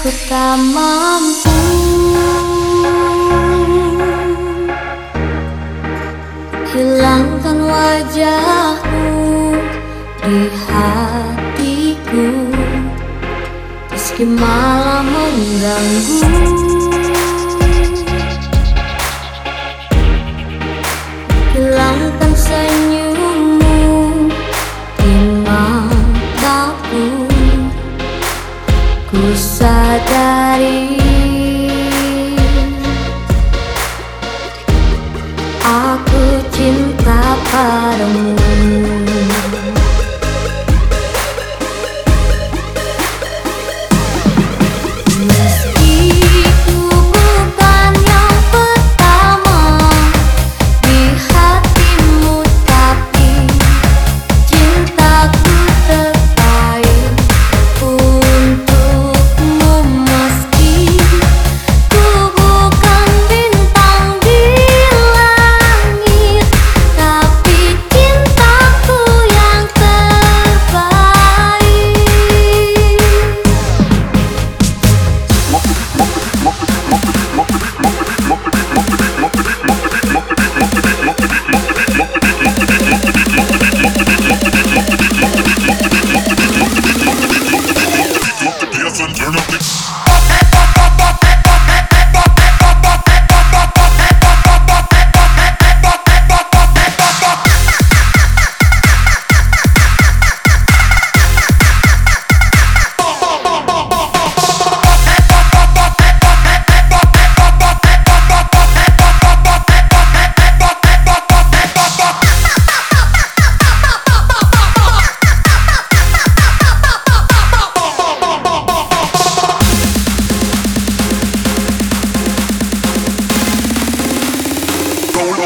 Ku tak mampu. Hilangkan wajahku Di hatiku. Meski malam mengganggu. Hilangkan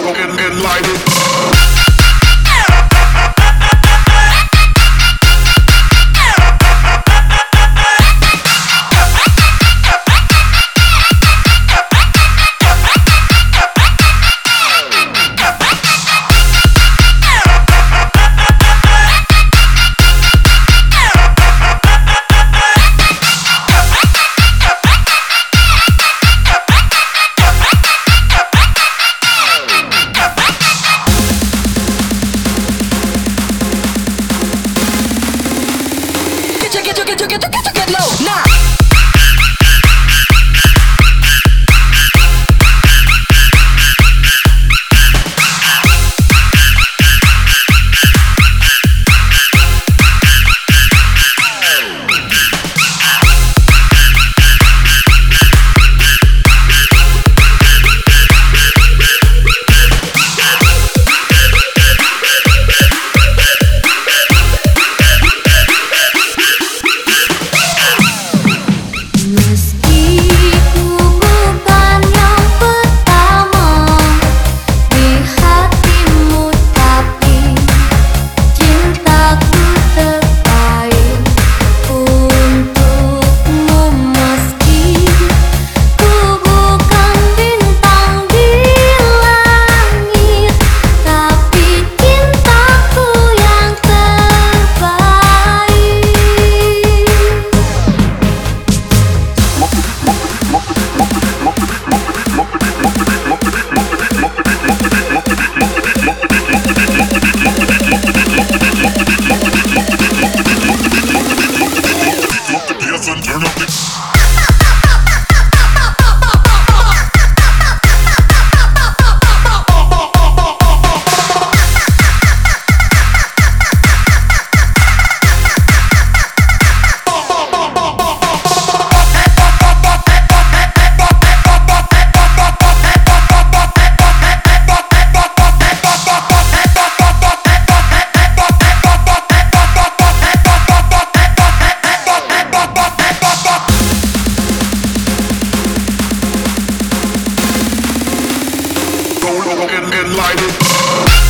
broken and lighted. Get it, get it, get it, get low. Now. and, and light it.